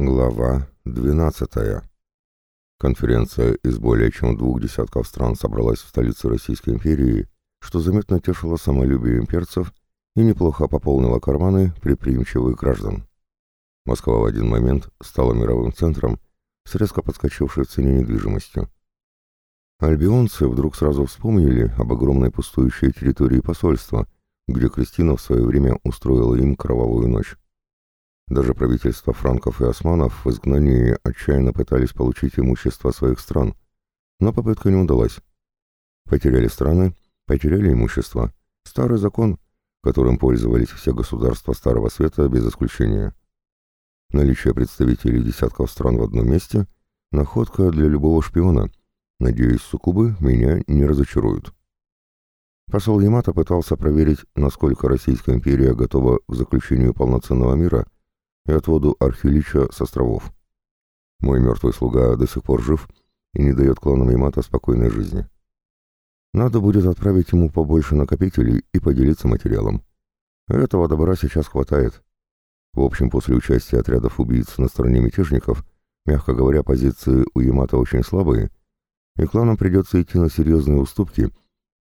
Глава 12. Конференция из более чем двух десятков стран собралась в столице Российской империи, что заметно тешило самолюбие имперцев и неплохо пополнило карманы предприимчивых граждан. Москва в один момент стала мировым центром с резко подскочившей в цене недвижимостью. Альбионцы вдруг сразу вспомнили об огромной пустующей территории посольства, где Кристина в свое время устроила им кровавую ночь. Даже правительства франков и османов в изгнании отчаянно пытались получить имущество своих стран, но попытка не удалась. Потеряли страны, потеряли имущество. Старый закон, которым пользовались все государства Старого Света без исключения. Наличие представителей десятков стран в одном месте – находка для любого шпиона. Надеюсь, суккубы меня не разочаруют. Посол Ямато пытался проверить, насколько Российская империя готова к заключению полноценного мира – и отводу Архилича с островов. Мой мертвый слуга до сих пор жив и не дает кланам Ямато спокойной жизни. Надо будет отправить ему побольше накопителей и поделиться материалом. Этого добра сейчас хватает. В общем, после участия отрядов убийц на стороне мятежников, мягко говоря, позиции у Ямато очень слабые, и кланам придется идти на серьезные уступки,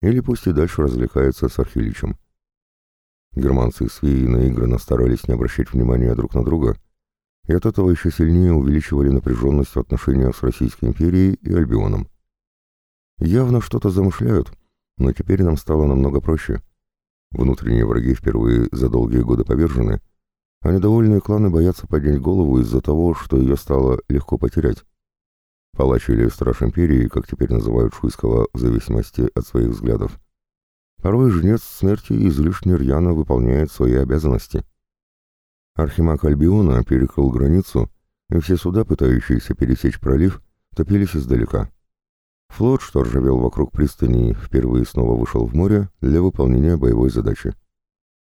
или пусть и дальше развлекается с Архиличем. Германцы и свеи наигранно старались не обращать внимания друг на друга, и от этого еще сильнее увеличивали напряженность в отношениях с Российской империей и Альбионом. Явно что-то замышляют, но теперь нам стало намного проще. Внутренние враги впервые за долгие годы повержены, а недовольные кланы боятся поднять голову из-за того, что ее стало легко потерять. Палач или страж империи, как теперь называют Шуйского в зависимости от своих взглядов, Порой жнец смерти излишне рьяно выполняет свои обязанности. Архимаг Альбиона перекрыл границу, и все суда, пытающиеся пересечь пролив, топились издалека. Флот, что ржавел вокруг пристани, впервые снова вышел в море для выполнения боевой задачи.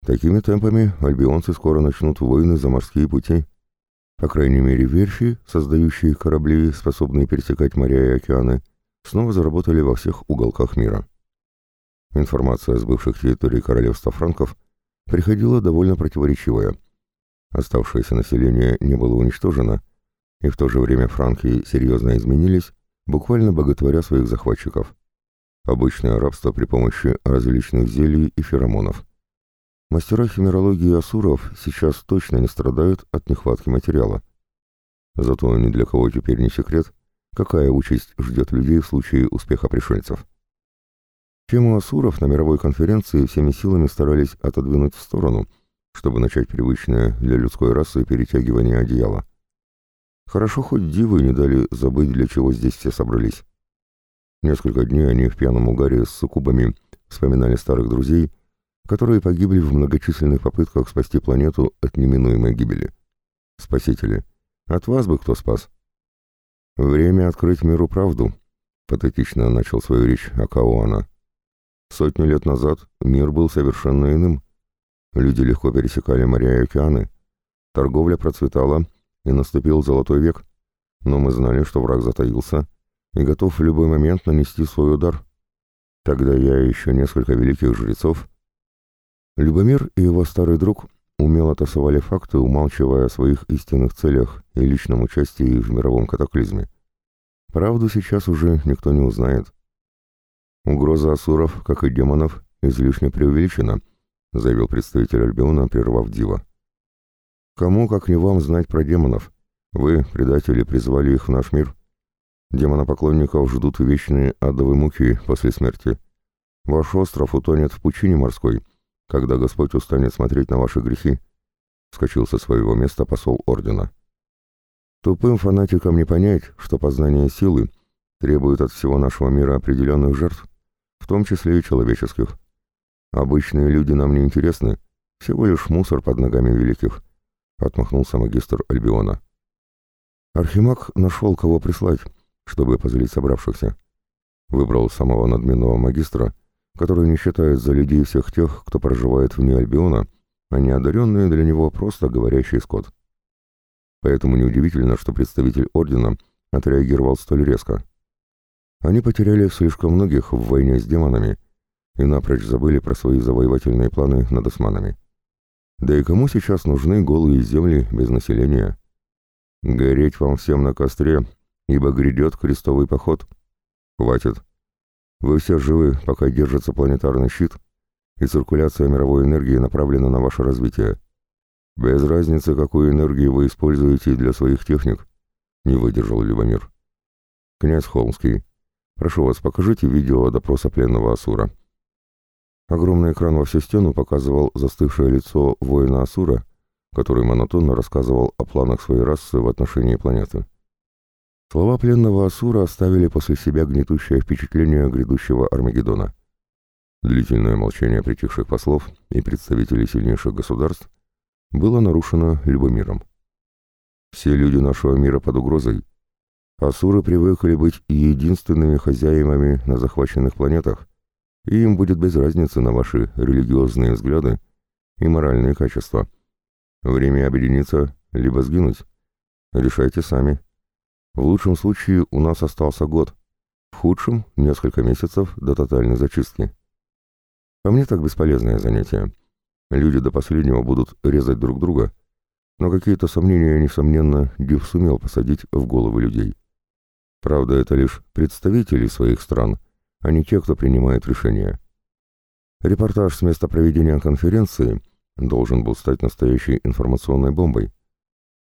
Такими темпами альбионцы скоро начнут войны за морские пути. По крайней мере, верфи, создающие корабли, способные пересекать моря и океаны, снова заработали во всех уголках мира. Информация с бывших территорий королевства франков приходила довольно противоречивая. Оставшееся население не было уничтожено, и в то же время франки серьезно изменились, буквально боготворя своих захватчиков. Обычное рабство при помощи различных зелий и феромонов. Мастера химерологии асуров сейчас точно не страдают от нехватки материала. Зато ни для кого теперь не секрет, какая участь ждет людей в случае успеха пришельцев. Тему асуров на мировой конференции всеми силами старались отодвинуть в сторону, чтобы начать привычное для людской расы перетягивание одеяла. Хорошо хоть дивы не дали забыть, для чего здесь все собрались. Несколько дней они в пьяном угаре с суккубами вспоминали старых друзей, которые погибли в многочисленных попытках спасти планету от неминуемой гибели. Спасители, от вас бы кто спас? Время открыть миру правду, патетично начал свою речь Акаоана. Сотню лет назад мир был совершенно иным. Люди легко пересекали моря и океаны. Торговля процветала, и наступил золотой век. Но мы знали, что враг затаился и готов в любой момент нанести свой удар. Тогда я и еще несколько великих жрецов. Любомир и его старый друг умело тасовали факты, умалчивая о своих истинных целях и личном участии в мировом катаклизме. Правду сейчас уже никто не узнает. «Угроза асуров, как и демонов, излишне преувеличена», — заявил представитель Альбиона, прервав Дива. «Кому, как не вам, знать про демонов? Вы, предатели, призвали их в наш мир. Демонопоклонников ждут вечные адовые муки после смерти. Ваш остров утонет в пучине морской, когда Господь устанет смотреть на ваши грехи», — вскочил со своего места посол Ордена. «Тупым фанатикам не понять, что познание силы требует от всего нашего мира определенных жертв, в том числе и человеческих. Обычные люди нам не интересны, всего лишь мусор под ногами великих», — отмахнулся магистр Альбиона. Архимаг нашел, кого прислать, чтобы позлить собравшихся. Выбрал самого надменного магистра, который не считает за людей всех тех, кто проживает вне Альбиона, а не одаренные для него просто говорящий скот. Поэтому неудивительно, что представитель Ордена отреагировал столь резко. Они потеряли слишком многих в войне с демонами и напрочь забыли про свои завоевательные планы над османами. Да и кому сейчас нужны голые земли без населения? Гореть вам всем на костре, ибо грядет крестовый поход. Хватит. Вы все живы, пока держится планетарный щит, и циркуляция мировой энергии направлена на ваше развитие. Без разницы, какую энергию вы используете для своих техник, не выдержал Любомир. Князь Холмский, прошу вас, покажите видео допроса пленного Асура. Огромный экран во всю стену показывал застывшее лицо воина Асура, который монотонно рассказывал о планах своей расы в отношении планеты. Слова пленного Асура оставили после себя гнетущее впечатление грядущего Армагеддона. Длительное молчание притихших послов и представителей сильнейших государств было нарушено Любомиром. Все люди нашего мира под угрозой. Асуры привыкли быть единственными хозяевами на захваченных планетах, и им будет без разницы на ваши религиозные взгляды и моральные качества. Время объединиться, либо сгинуть. Решайте сами. В лучшем случае у нас остался год, в худшем — несколько месяцев до тотальной зачистки. По мне так бесполезное занятие. Люди до последнего будут резать друг друга, но какие-то сомнения, несомненно, Див сумел посадить в головы людей. Правда, это лишь представители своих стран, а не те, кто принимает решения. Репортаж с места проведения конференции должен был стать настоящей информационной бомбой.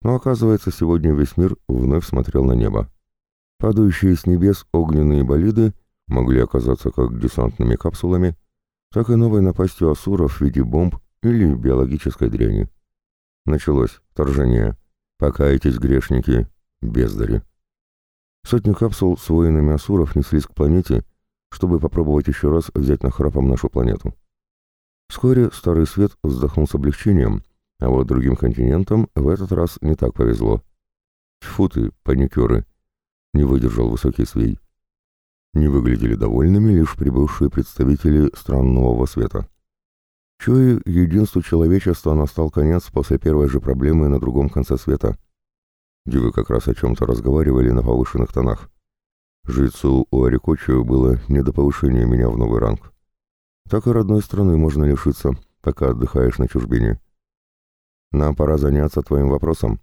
Но оказывается, сегодня весь мир вновь смотрел на небо. Падающие с небес огненные болиды могли оказаться как десантными капсулами, так и новой напастью асуров в виде бомб или биологической дряни. Началось вторжение. Покайтесь, грешники, бездари. Сотни капсул с воинами Асуров неслись к планете, чтобы попробовать еще раз взять на храпом нашу планету. Вскоре Старый Свет вздохнул с облегчением, а вот другим континентам в этот раз не так повезло. Тьфу ты, паникеры! Не выдержал высокий свей. Не выглядели довольными лишь прибывшие представители стран Нового Света. Чуя единству человечества настал конец после первой же проблемы на другом конце света. Дивы как раз о чем-то разговаривали на повышенных тонах. Жрецу Уарикочию было не до повышения меня в новый ранг. Так и родной страны можно лишиться, пока отдыхаешь на чужбине. Нам пора заняться твоим вопросом.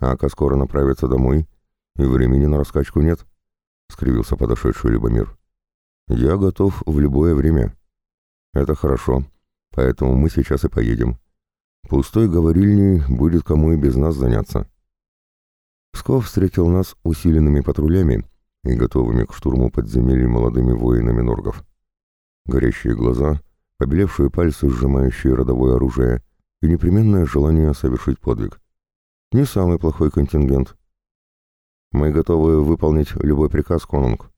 Ака скоро направится домой, и времени на раскачку нет, — скривился подошедший Любомир. Я готов в любое время. Это хорошо, поэтому мы сейчас и поедем. Пустой говорильней будет кому и без нас заняться. Псков встретил нас усиленными патрулями и готовыми к штурму подземелий молодыми воинами норгов. Горящие глаза, побелевшие пальцы, сжимающие родовое оружие, и непременное желание совершить подвиг. Не самый плохой контингент. Мы готовы выполнить любой приказ, конунг.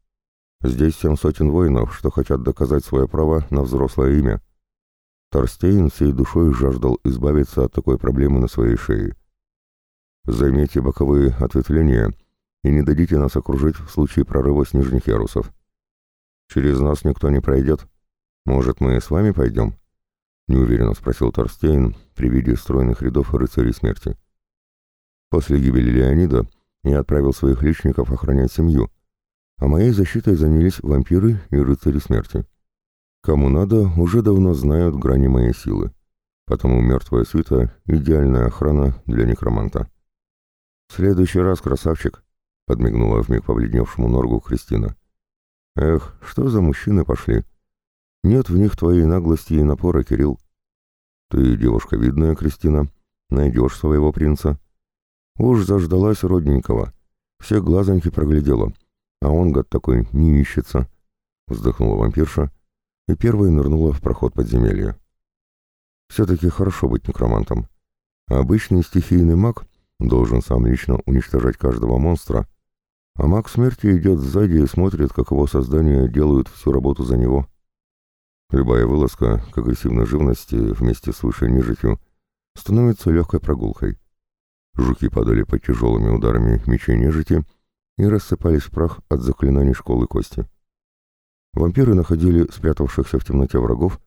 Здесь семь сотен воинов, что хотят доказать свое право на взрослое имя. Торстейн всей душой жаждал избавиться от такой проблемы на своей шее. Займите боковые ответвления и не дадите нас окружить в случае прорыва с нижних ярусов. Через нас никто не пройдет. Может, мы с вами пойдем? Неуверенно спросил Торстейн при виде стройных рядов рыцарей смерти. После гибели Леонида я отправил своих личников охранять семью, а моей защитой занялись вампиры и рыцари смерти. Кому надо, уже давно знают грани моей силы. Потому мертвая свита — идеальная охрана для некроманта. «В следующий раз, красавчик!» — подмигнула вмиг побледневшему Норгу Кристина. «Эх, что за мужчины пошли! Нет в них твоей наглости и напора, Кирилл. Ты девушка видная, Кристина, найдешь своего принца. Уж заждалась родненького, все глазоньки проглядела, а он, гад такой, не ищется!» — вздохнула вампирша и первой нырнула в проход подземелья. Все-таки хорошо быть некромантом. обычный стихийный маг должен сам лично уничтожать каждого монстра, а маг смерти идет сзади и смотрит, как его создания делают всю работу за него. Любая вылазка к агрессивной живности вместе с высшей нежитью становится легкой прогулкой. Жуки падали под тяжелыми ударами мечей нежити и рассыпались в прах от заклинаний школы кости. Вампиры находили спрятавшихся в темноте врагов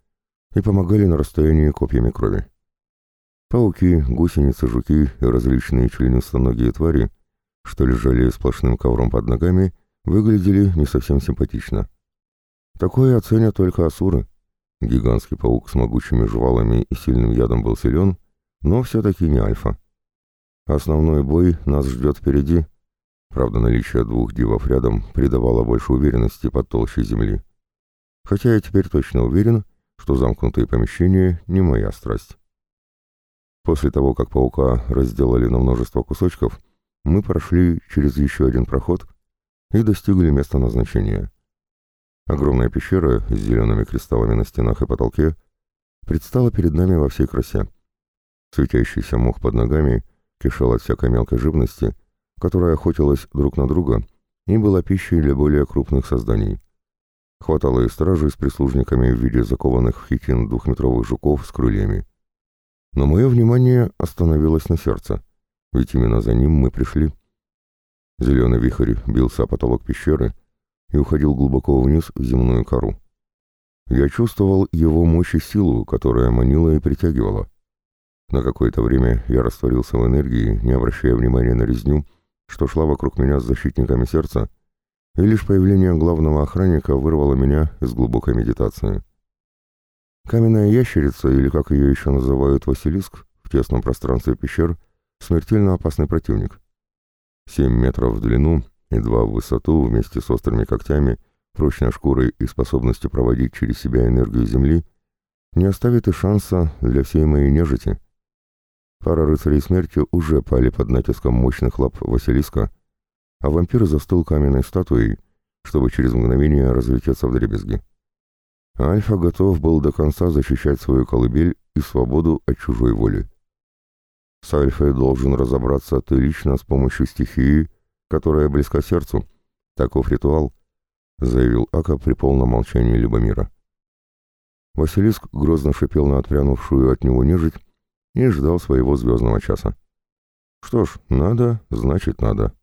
и помогали на расстоянии копьями крови. Пауки, гусеницы, жуки и различные членистоногие твари, что лежали сплошным ковром под ногами, выглядели не совсем симпатично. Такое оценят только асуры. Гигантский паук с могучими жвалами и сильным ядом был силен, но все-таки не альфа. Основной бой нас ждет впереди. Правда, наличие двух дивов рядом придавало больше уверенности под толщей земли. Хотя я теперь точно уверен, что замкнутые помещения не моя страсть. После того, как паука разделали на множество кусочков, мы прошли через еще один проход и достигли места назначения. Огромная пещера с зелеными кристаллами на стенах и потолке предстала перед нами во всей красе. Светящийся мох под ногами кишел от всякой мелкой живности, которая охотилась друг на друга и была пищей для более крупных созданий. Хватало и стражей с прислужниками в виде закованных в хитин двухметровых жуков с крыльями. Но мое внимание остановилось на сердце, ведь именно за ним мы пришли. Зеленый вихрь бился о потолок пещеры и уходил глубоко вниз в земную кору. Я чувствовал его мощь и силу, которая манила и притягивала. На какое-то время я растворился в энергии, не обращая внимания на резню, что шла вокруг меня с защитниками сердца, и лишь появление главного охранника вырвало меня из глубокой медитации. Каменная ящерица, или как ее еще называют Василиск, в тесном пространстве пещер, смертельно опасный противник. Семь метров в длину и два в высоту вместе с острыми когтями, прочной шкурой и способностью проводить через себя энергию Земли не оставит и шанса для всей моей нежити — Пара рыцарей смерти уже пали под натиском мощных лап Василиска, а вампир застыл каменной статуей, чтобы через мгновение разлететься в дребезги. Альфа готов был до конца защищать свою колыбель и свободу от чужой воли. С Альфой должен разобраться ты лично с помощью стихии, которая близка сердцу. Таков ритуал, — заявил Ака при полном молчании Любомира. Василиск грозно шипел на отпрянувшую от него нежить, и ждал своего звездного часа. Что ж, надо, значит надо.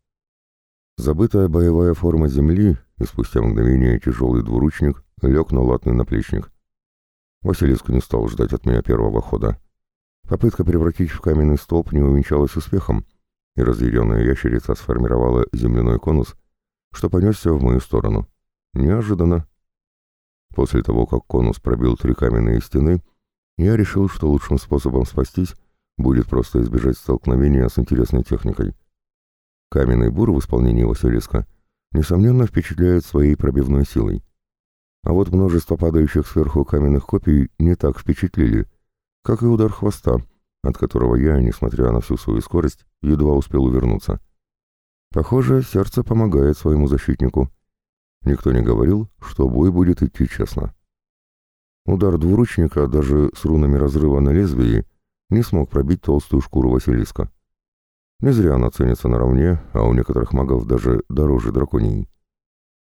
Забытая боевая форма земли, и спустя мгновение тяжелый двуручник лег на латный наплечник. Василиск не стал ждать от меня первого хода. Попытка превратить в каменный столб не увенчалась успехом, и разъяренная ящерица сформировала земляной конус, что понесся в мою сторону. Неожиданно. После того, как конус пробил три каменные стены, я решил, что лучшим способом спастись будет просто избежать столкновения с интересной техникой. Каменный бур в исполнении Василиска несомненно впечатляет своей пробивной силой. А вот множество падающих сверху каменных копий не так впечатлили, как и удар хвоста, от которого я, несмотря на всю свою скорость, едва успел увернуться. Похоже, сердце помогает своему защитнику. Никто не говорил, что бой будет идти честно. Удар двуручника даже с рунами разрыва на лезвии не смог пробить толстую шкуру Василиска. Не зря она ценится наравне, а у некоторых магов даже дороже драконии.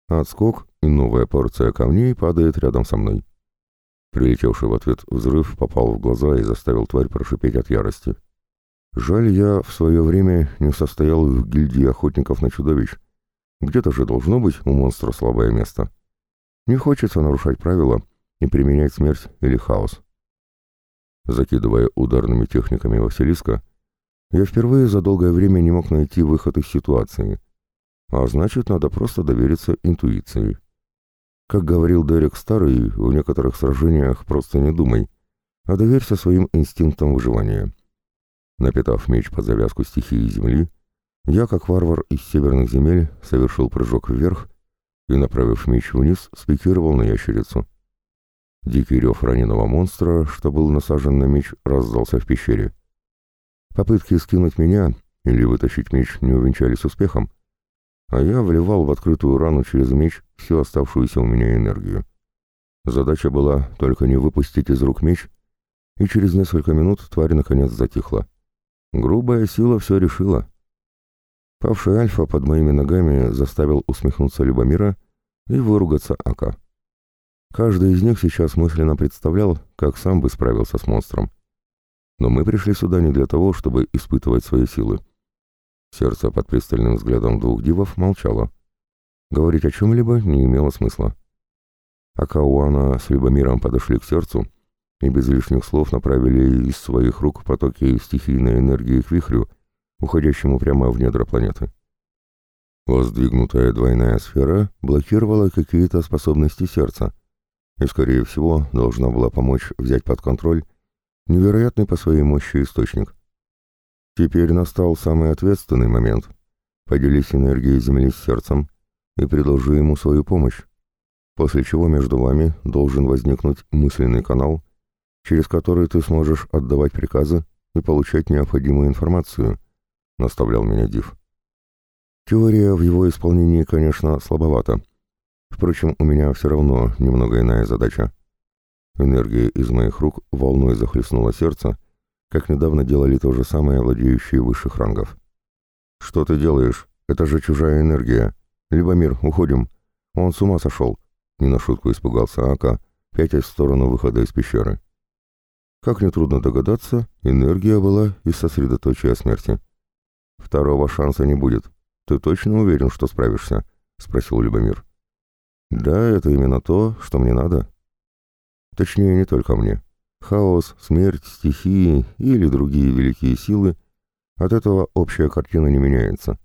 Отскок и новая порция камней падает рядом со мной. Прилетевший в ответ взрыв попал в глаза и заставил тварь прошипеть от ярости. Жаль, я в свое время не состоял в гильдии охотников на чудовищ. Где-то же должно быть у монстра слабое место. Не хочется нарушать правила, и применять смерть или хаос. Закидывая ударными техниками Василиска, я впервые за долгое время не мог найти выход из ситуации, а значит, надо просто довериться интуиции. Как говорил Дерек Старый, в некоторых сражениях просто не думай, а доверься своим инстинктам выживания. Напитав меч под завязку стихии земли, я, как варвар из северных земель, совершил прыжок вверх и, направив меч вниз, спикировал на ящерицу. Дикий рев раненого монстра, что был насажен на меч, раздался в пещере. Попытки скинуть меня или вытащить меч не увенчались успехом, а я вливал в открытую рану через меч всю оставшуюся у меня энергию. Задача была только не выпустить из рук меч, и через несколько минут тварь наконец затихла. Грубая сила все решила. Павший Альфа под моими ногами заставил усмехнуться Любомира и выругаться Ака. Каждый из них сейчас мысленно представлял, как сам бы справился с монстром. Но мы пришли сюда не для того, чтобы испытывать свои силы. Сердце под пристальным взглядом двух дивов молчало. Говорить о чем-либо не имело смысла. Акауана с Любомиром подошли к сердцу и без лишних слов направили из своих рук потоки стихийной энергии к вихрю, уходящему прямо в недра планеты. Воздвигнутая двойная сфера блокировала какие-то способности сердца — и, скорее всего, должна была помочь взять под контроль невероятный по своей мощи источник. Теперь настал самый ответственный момент. Поделись энергией Земли с сердцем и предложи ему свою помощь, после чего между вами должен возникнуть мысленный канал, через который ты сможешь отдавать приказы и получать необходимую информацию, наставлял меня Див. Теория в его исполнении, конечно, слабовата. Впрочем, у меня все равно немного иная задача. Энергия из моих рук волной захлестнула сердце, как недавно делали то же самое владеющие высших рангов. «Что ты делаешь? Это же чужая энергия. Любомир, уходим. Он с ума сошел!» Не на шутку испугался Ака, пятясь в сторону выхода из пещеры. Как нетрудно догадаться, энергия была из сосредоточия смерти. «Второго шанса не будет. Ты точно уверен, что справишься?» — спросил Любомир. «Да, это именно то, что мне надо». Точнее, не только мне. Хаос, смерть, стихии или другие великие силы — от этого общая картина не меняется.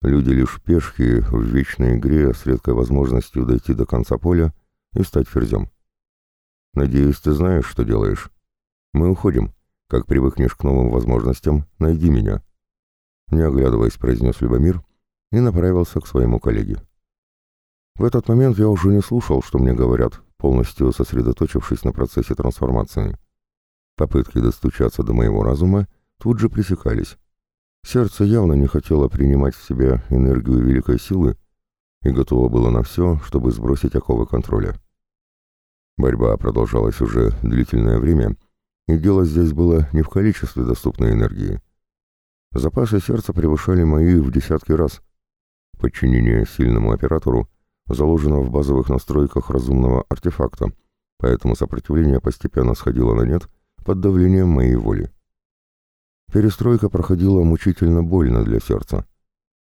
Люди лишь пешки в вечной игре с редкой возможностью дойти до конца поля и стать ферзем. Надеюсь, ты знаешь, что делаешь. Мы уходим. Как привыкнешь к новым возможностям, найди меня. Не оглядываясь, произнес Любомир и направился к своему коллеге. В этот момент я уже не слушал, что мне говорят, полностью сосредоточившись на процессе трансформации. Попытки достучаться до моего разума тут же пресекались. Сердце явно не хотело принимать в себя энергию великой силы и готово было на все, чтобы сбросить оковы контроля. Борьба продолжалась уже длительное время, и дело здесь было не в количестве доступной энергии. Запасы сердца превышали мои в десятки раз. Подчинение сильному оператору заложено в базовых настройках разумного артефакта, поэтому сопротивление постепенно сходило на нет под давлением моей воли. Перестройка проходила мучительно больно для сердца.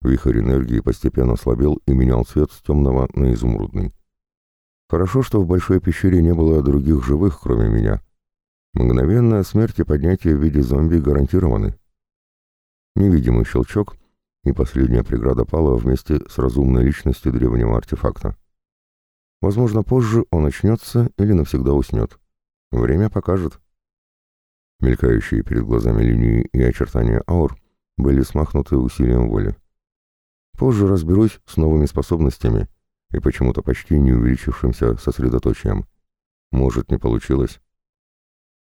Вихрь энергии постепенно слабел и менял цвет с темного на изумрудный. Хорошо, что в большой пещере не было других живых, кроме меня. Мгновенная смерть и поднятие в виде зомби гарантированы. Невидимый щелчок, и последняя преграда пала вместе с разумной личностью древнего артефакта. Возможно, позже он очнется или навсегда уснет. Время покажет. Мелькающие перед глазами линии и очертания аур были смахнуты усилием воли. Позже разберусь с новыми способностями и почему-то почти не увеличившимся сосредоточием. Может, не получилось.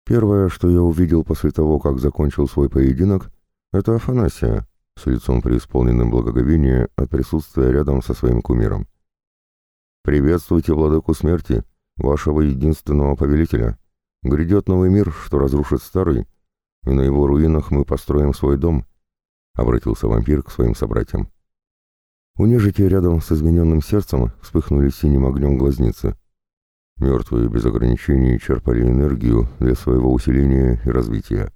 Первое, что я увидел после того, как закончил свой поединок, это Афанасия, с лицом преисполненным благоговения от присутствия рядом со своим кумиром. «Приветствуйте владыку смерти, вашего единственного повелителя!» Грядет новый мир, что разрушит старый, и на его руинах мы построим свой дом», — обратился вампир к своим собратьям. У нежити рядом с измененным сердцем вспыхнули синим огнем глазницы. Мертвые без ограничений черпали энергию для своего усиления и развития.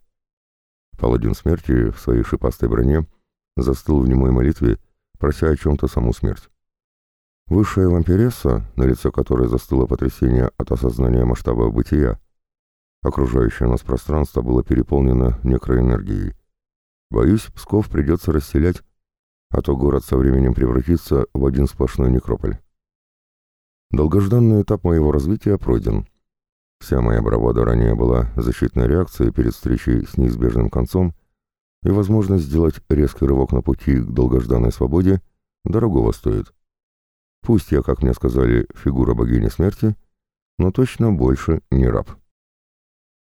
Паладин смерти в своей шипастой броне застыл в немой молитве, прося о чем-то саму смерть. Высшая вампиресса, на лице которой застыло потрясение от осознания масштаба бытия, Окружающее нас пространство было переполнено некроэнергией. Боюсь, Псков придется расселять, а то город со временем превратится в один сплошной некрополь. Долгожданный этап моего развития пройден. Вся моя бравада ранее была защитной реакцией перед встречей с неизбежным концом, и возможность сделать резкий рывок на пути к долгожданной свободе дорогого стоит. Пусть я, как мне сказали, фигура богини смерти, но точно больше не раб.